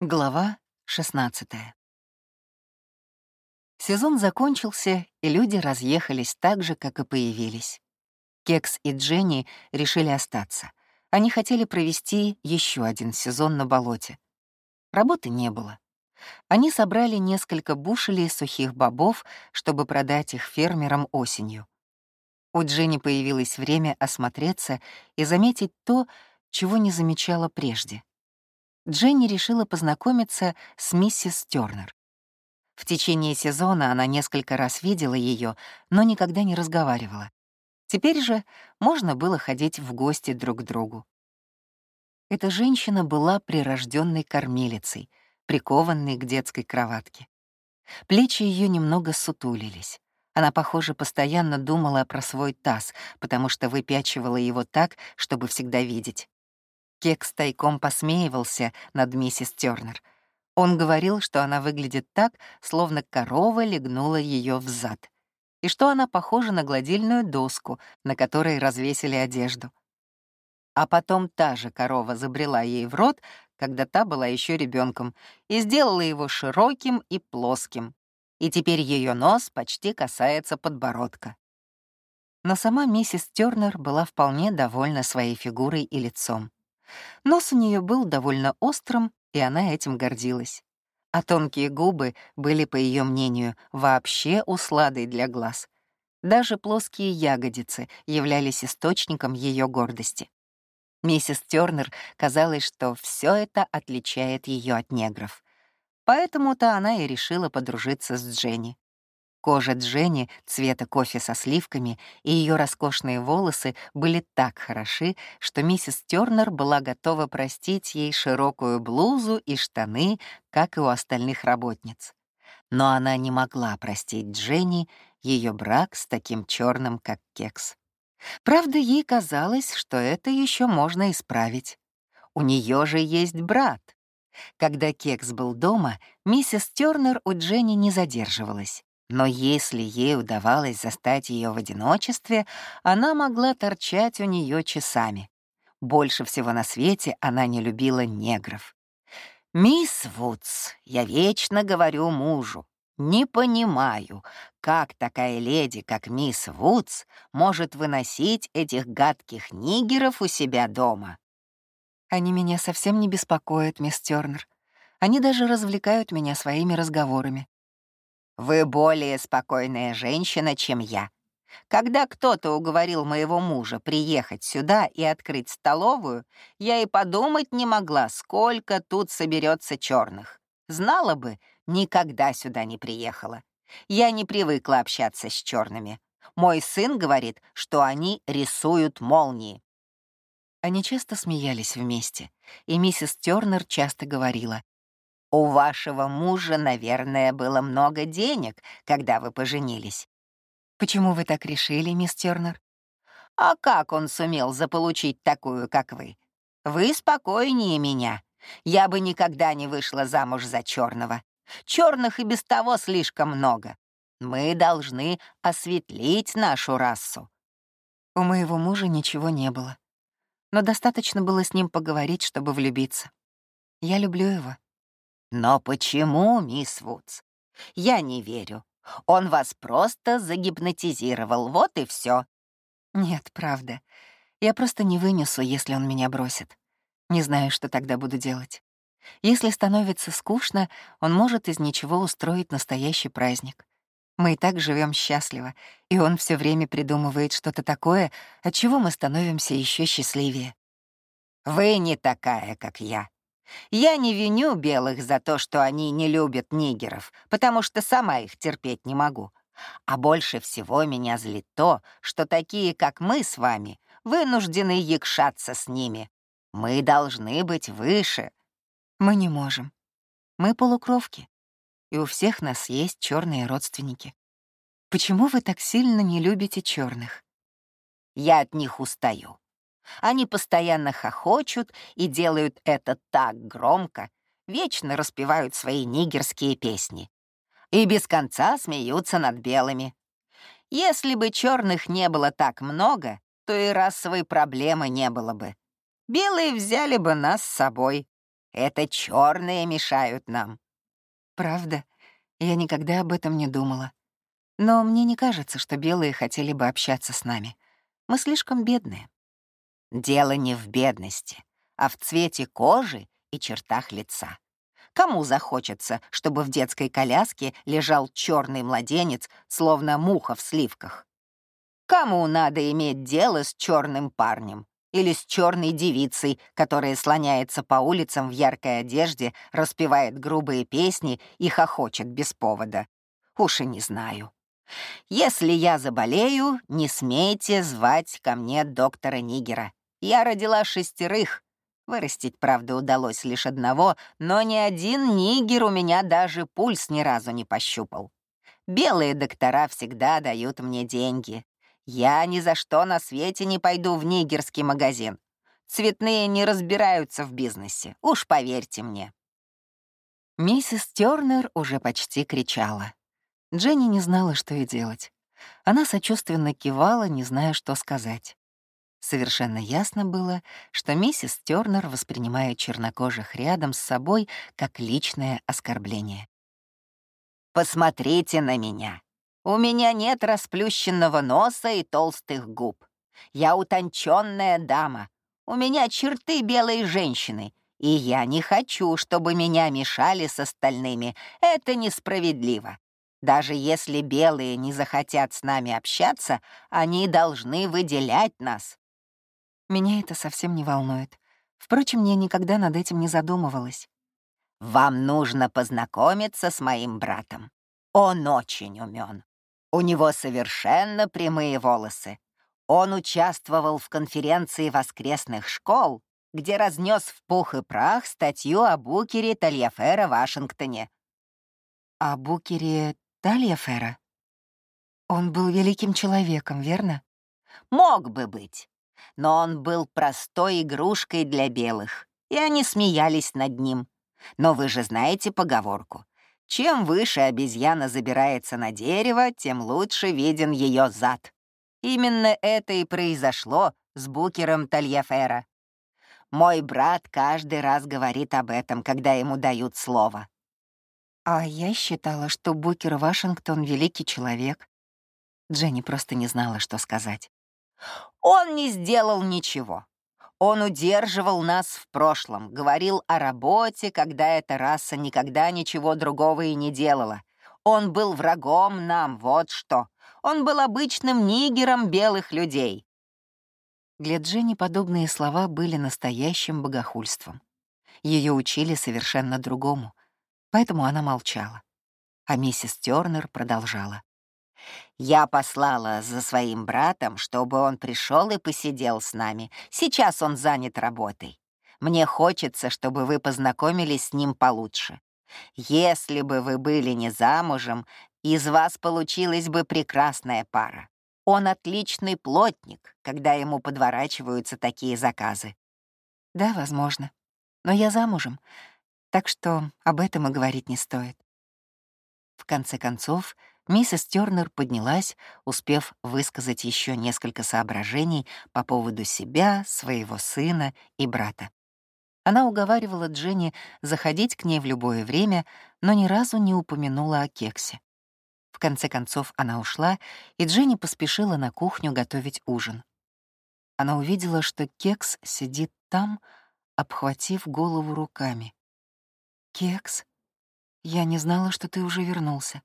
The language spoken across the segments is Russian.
Глава 16 Сезон закончился, и люди разъехались так же, как и появились. Кекс и Дженни решили остаться. Они хотели провести еще один сезон на болоте. Работы не было. Они собрали несколько бушелей сухих бобов, чтобы продать их фермерам осенью. У Дженни появилось время осмотреться и заметить то, чего не замечала прежде. Дженни решила познакомиться с миссис Тёрнер. В течение сезона она несколько раз видела ее, но никогда не разговаривала. Теперь же можно было ходить в гости друг к другу. Эта женщина была прирожденной кормилицей, прикованной к детской кроватке. Плечи ее немного сутулились. Она, похоже, постоянно думала про свой таз, потому что выпячивала его так, чтобы всегда видеть. Кекс тайком посмеивался над миссис Тёрнер. Он говорил, что она выглядит так, словно корова легнула ее в зад, и что она похожа на гладильную доску, на которой развесили одежду. А потом та же корова забрела ей в рот, когда та была еще ребенком, и сделала его широким и плоским. И теперь ее нос почти касается подбородка. Но сама миссис Тёрнер была вполне довольна своей фигурой и лицом. Нос у нее был довольно острым, и она этим гордилась. А тонкие губы были, по ее мнению, вообще усладой для глаз. Даже плоские ягодицы являлись источником ее гордости. Миссис Тёрнер казалось, что все это отличает ее от негров. Поэтому-то она и решила подружиться с Дженни. Кожа Дженни цвета кофе со сливками и ее роскошные волосы были так хороши, что миссис Тёрнер была готова простить ей широкую блузу и штаны, как и у остальных работниц. Но она не могла простить Дженни ее брак с таким черным, как кекс. Правда, ей казалось, что это еще можно исправить. У нее же есть брат. Когда Кекс был дома, миссис Тёрнер у Дженни не задерживалась. Но если ей удавалось застать ее в одиночестве, она могла торчать у нее часами. Больше всего на свете она не любила негров. «Мисс Вудс, я вечно говорю мужу, не понимаю, как такая леди, как мисс Вудс, может выносить этих гадких нигеров у себя дома?» «Они меня совсем не беспокоят, мисс Тёрнер. Они даже развлекают меня своими разговорами. Вы более спокойная женщина, чем я. Когда кто-то уговорил моего мужа приехать сюда и открыть столовую, я и подумать не могла, сколько тут соберется черных. Знала бы, никогда сюда не приехала. Я не привыкла общаться с черными. Мой сын говорит, что они рисуют молнии. Они часто смеялись вместе, и миссис Тернер часто говорила, у вашего мужа, наверное, было много денег, когда вы поженились. Почему вы так решили, мисс Тернер? А как он сумел заполучить такую, как вы? Вы спокойнее меня. Я бы никогда не вышла замуж за черного. Черных и без того слишком много. Мы должны осветлить нашу расу. У моего мужа ничего не было. Но достаточно было с ним поговорить, чтобы влюбиться. Я люблю его. Но почему, мисс Вудс? Я не верю. Он вас просто загипнотизировал, вот и все. Нет, правда. Я просто не вынесу, если он меня бросит. Не знаю, что тогда буду делать. Если становится скучно, он может из ничего устроить настоящий праздник. Мы и так живем счастливо, и он все время придумывает что-то такое, от чего мы становимся еще счастливее. Вы не такая, как я. Я не виню белых за то, что они не любят нигеров, потому что сама их терпеть не могу. А больше всего меня злит то, что такие, как мы с вами, вынуждены якшаться с ними. Мы должны быть выше. Мы не можем. Мы полукровки, и у всех нас есть черные родственники. Почему вы так сильно не любите черных? Я от них устаю. Они постоянно хохочут и делают это так громко, вечно распевают свои нигерские песни. И без конца смеются над белыми. Если бы черных не было так много, то и расовой проблемы не было бы. Белые взяли бы нас с собой. Это черные мешают нам. Правда? Я никогда об этом не думала. Но мне не кажется, что белые хотели бы общаться с нами. Мы слишком бедные. Дело не в бедности, а в цвете кожи и чертах лица. Кому захочется, чтобы в детской коляске лежал черный младенец, словно муха в сливках? Кому надо иметь дело с черным парнем или с черной девицей, которая слоняется по улицам в яркой одежде, распевает грубые песни и хохочет без повода? Уж и не знаю. Если я заболею, не смейте звать ко мне доктора Нигера. Я родила шестерых, Вырастить, правда, удалось лишь одного, но ни один нигер у меня даже пульс ни разу не пощупал. Белые доктора всегда дают мне деньги. Я ни за что на свете не пойду в нигерский магазин. Цветные не разбираются в бизнесе, уж поверьте мне. Миссис Тернер уже почти кричала. Дженни не знала, что и делать. Она сочувственно кивала, не зная, что сказать. Совершенно ясно было, что миссис Тёрнер воспринимает чернокожих рядом с собой как личное оскорбление. «Посмотрите на меня. У меня нет расплющенного носа и толстых губ. Я утонченная дама. У меня черты белой женщины, и я не хочу, чтобы меня мешали с остальными. Это несправедливо. Даже если белые не захотят с нами общаться, они должны выделять нас. Меня это совсем не волнует. Впрочем, я никогда над этим не задумывалась. «Вам нужно познакомиться с моим братом. Он очень умен. У него совершенно прямые волосы. Он участвовал в конференции воскресных школ, где разнес в пух и прах статью о Букере Тальяфера в Вашингтоне. О Букере Тальяфера? Он был великим человеком, верно? Мог бы быть но он был простой игрушкой для белых, и они смеялись над ним. Но вы же знаете поговорку. Чем выше обезьяна забирается на дерево, тем лучше виден ее зад. Именно это и произошло с Букером Тальяфера. Мой брат каждый раз говорит об этом, когда ему дают слово. А я считала, что Букер Вашингтон — великий человек. Дженни просто не знала, что сказать. Он не сделал ничего. Он удерживал нас в прошлом, говорил о работе, когда эта раса никогда ничего другого и не делала. Он был врагом нам, вот что. Он был обычным нигером белых людей. Для Дженни подобные слова были настоящим богохульством. Ее учили совершенно другому, поэтому она молчала. А миссис Тёрнер продолжала. Я послала за своим братом, чтобы он пришел и посидел с нами. Сейчас он занят работой. Мне хочется, чтобы вы познакомились с ним получше. Если бы вы были не замужем, из вас получилась бы прекрасная пара. Он отличный плотник, когда ему подворачиваются такие заказы. Да, возможно. Но я замужем, так что об этом и говорить не стоит. В конце концов, Миссис Тёрнер поднялась, успев высказать еще несколько соображений по поводу себя, своего сына и брата. Она уговаривала Дженни заходить к ней в любое время, но ни разу не упомянула о кексе. В конце концов она ушла, и Дженни поспешила на кухню готовить ужин. Она увидела, что кекс сидит там, обхватив голову руками. «Кекс, я не знала, что ты уже вернулся».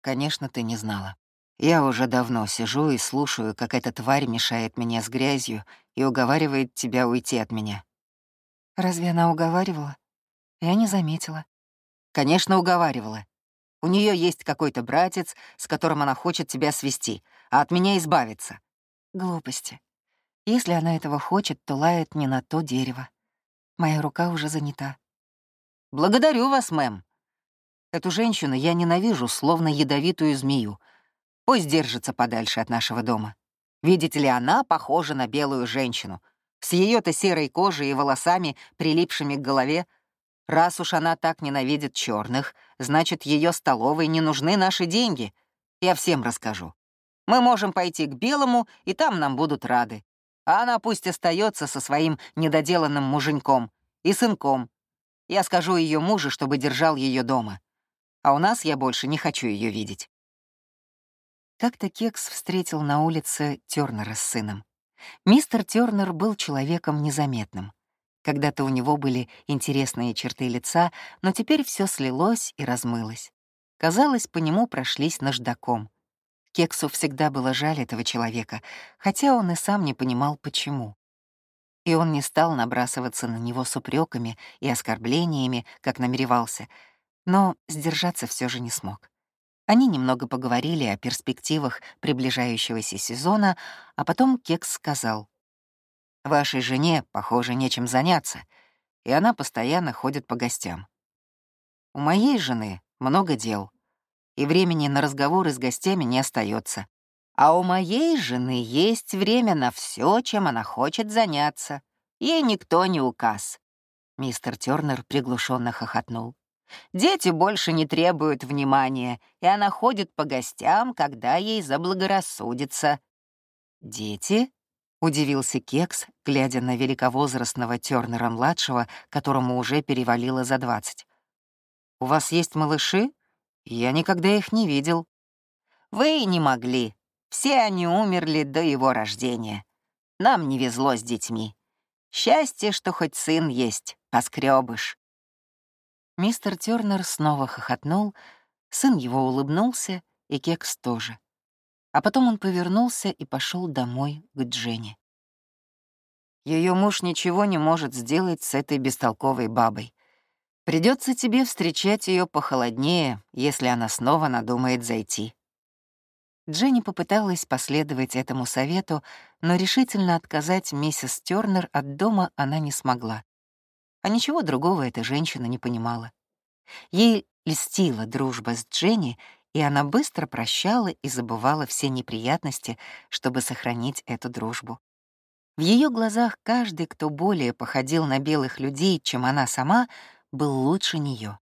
Конечно, ты не знала. Я уже давно сижу и слушаю, как эта тварь мешает мне с грязью и уговаривает тебя уйти от меня. Разве она уговаривала? Я не заметила. Конечно, уговаривала. У нее есть какой-то братец, с которым она хочет тебя свести, а от меня избавиться. Глупости. Если она этого хочет, то лает не на то дерево. Моя рука уже занята. Благодарю вас, мэм. Эту женщину я ненавижу, словно ядовитую змею. Пусть держится подальше от нашего дома. Видите ли, она похожа на белую женщину. С ее-то серой кожей и волосами, прилипшими к голове. Раз уж она так ненавидит черных, значит, ее столовой не нужны наши деньги. Я всем расскажу. Мы можем пойти к белому, и там нам будут рады. А она пусть остается со своим недоделанным муженьком. и сынком. Я скажу ее мужу, чтобы держал ее дома. А у нас я больше не хочу ее видеть. Как-то Кекс встретил на улице Тёрнера с сыном. Мистер Тёрнер был человеком незаметным. Когда-то у него были интересные черты лица, но теперь все слилось и размылось. Казалось, по нему прошлись наждаком. Кексу всегда было жаль этого человека, хотя он и сам не понимал, почему. И он не стал набрасываться на него с упреками и оскорблениями, как намеревался, но сдержаться все же не смог. Они немного поговорили о перспективах приближающегося сезона, а потом Кекс сказал, «Вашей жене, похоже, нечем заняться, и она постоянно ходит по гостям. У моей жены много дел, и времени на разговоры с гостями не остается. А у моей жены есть время на все, чем она хочет заняться. Ей никто не указ. Мистер Тернер приглушенно хохотнул. Дети больше не требуют внимания, и она ходит по гостям, когда ей заблагорассудится. «Дети?» — удивился Кекс, глядя на великовозрастного Тернера-младшего, которому уже перевалило за двадцать. «У вас есть малыши? Я никогда их не видел». «Вы не могли. Все они умерли до его рождения. Нам не везло с детьми. Счастье, что хоть сын есть, поскребыш. Мистер Тёрнер снова хохотнул, сын его улыбнулся, и Кекс тоже. А потом он повернулся и пошел домой к Дженни. Ее муж ничего не может сделать с этой бестолковой бабой. Придется тебе встречать ее похолоднее, если она снова надумает зайти. Дженни попыталась последовать этому совету, но решительно отказать миссис Тёрнер от дома она не смогла. А ничего другого эта женщина не понимала. Ей льстила дружба с Дженни, и она быстро прощала и забывала все неприятности, чтобы сохранить эту дружбу. В ее глазах каждый, кто более походил на белых людей, чем она сама, был лучше нее.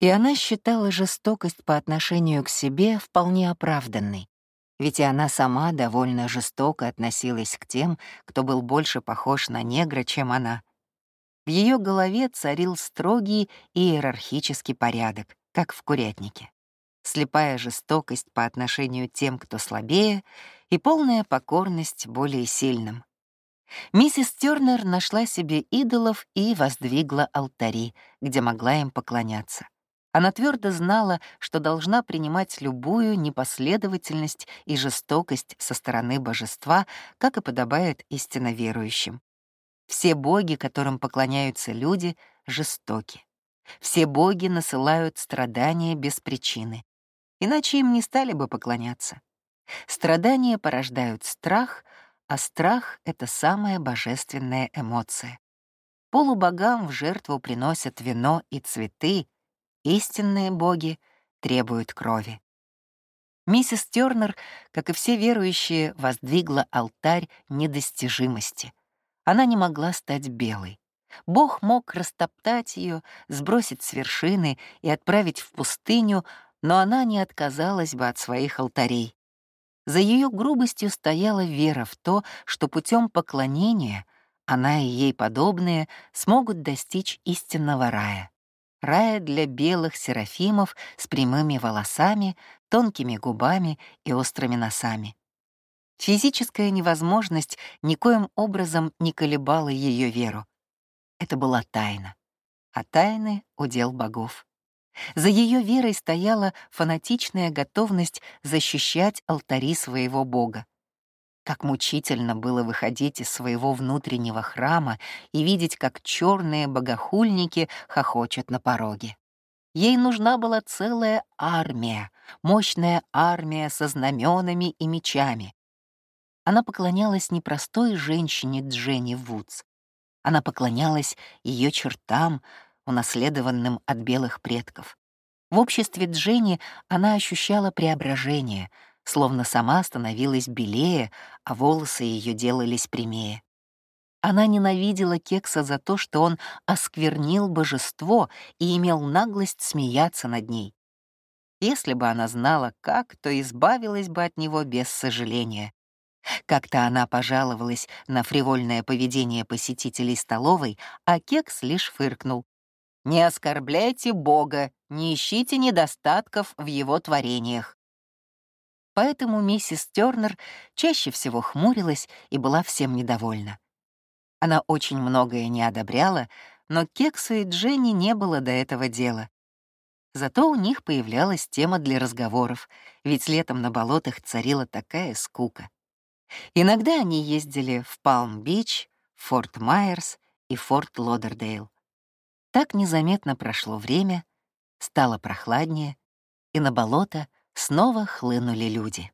И она считала жестокость по отношению к себе вполне оправданной ведь и она сама довольно жестоко относилась к тем, кто был больше похож на негра, чем она. В ее голове царил строгий иерархический порядок, как в курятнике. Слепая жестокость по отношению тем, кто слабее, и полная покорность более сильным. Миссис Тёрнер нашла себе идолов и воздвигла алтари, где могла им поклоняться. Она твердо знала, что должна принимать любую непоследовательность и жестокость со стороны божества, как и подобает истинно верующим. Все боги, которым поклоняются люди, жестоки. Все боги насылают страдания без причины. Иначе им не стали бы поклоняться. Страдания порождают страх, а страх — это самая божественная эмоция. Полубогам в жертву приносят вино и цветы, Истинные боги требуют крови. Миссис Тёрнер, как и все верующие, воздвигла алтарь недостижимости. Она не могла стать белой. Бог мог растоптать ее, сбросить с вершины и отправить в пустыню, но она не отказалась бы от своих алтарей. За ее грубостью стояла вера в то, что путем поклонения она и ей подобные смогут достичь истинного рая рая для белых серафимов с прямыми волосами, тонкими губами и острыми носами. Физическая невозможность никоим образом не колебала ее веру. Это была тайна, а тайны — удел богов. За ее верой стояла фанатичная готовность защищать алтари своего бога. Как мучительно было выходить из своего внутреннего храма и видеть, как черные богохульники хохочут на пороге. Ей нужна была целая армия, мощная армия со знаменами и мечами. Она поклонялась не простой женщине Дженни Вудс. Она поклонялась ее чертам, унаследованным от белых предков. В обществе Дженни она ощущала преображение — словно сама становилась белее, а волосы ее делались прямее. Она ненавидела Кекса за то, что он осквернил божество и имел наглость смеяться над ней. Если бы она знала, как, то избавилась бы от него без сожаления. Как-то она пожаловалась на фривольное поведение посетителей столовой, а Кекс лишь фыркнул. «Не оскорбляйте Бога, не ищите недостатков в его творениях». Поэтому миссис Тёрнер чаще всего хмурилась и была всем недовольна. Она очень многое не одобряла, но Кексу и Дженни не было до этого дела. Зато у них появлялась тема для разговоров, ведь летом на болотах царила такая скука. Иногда они ездили в Палм-Бич, Форт Майерс и Форт Лодердейл. Так незаметно прошло время, стало прохладнее, и на болото снова хлынули люди.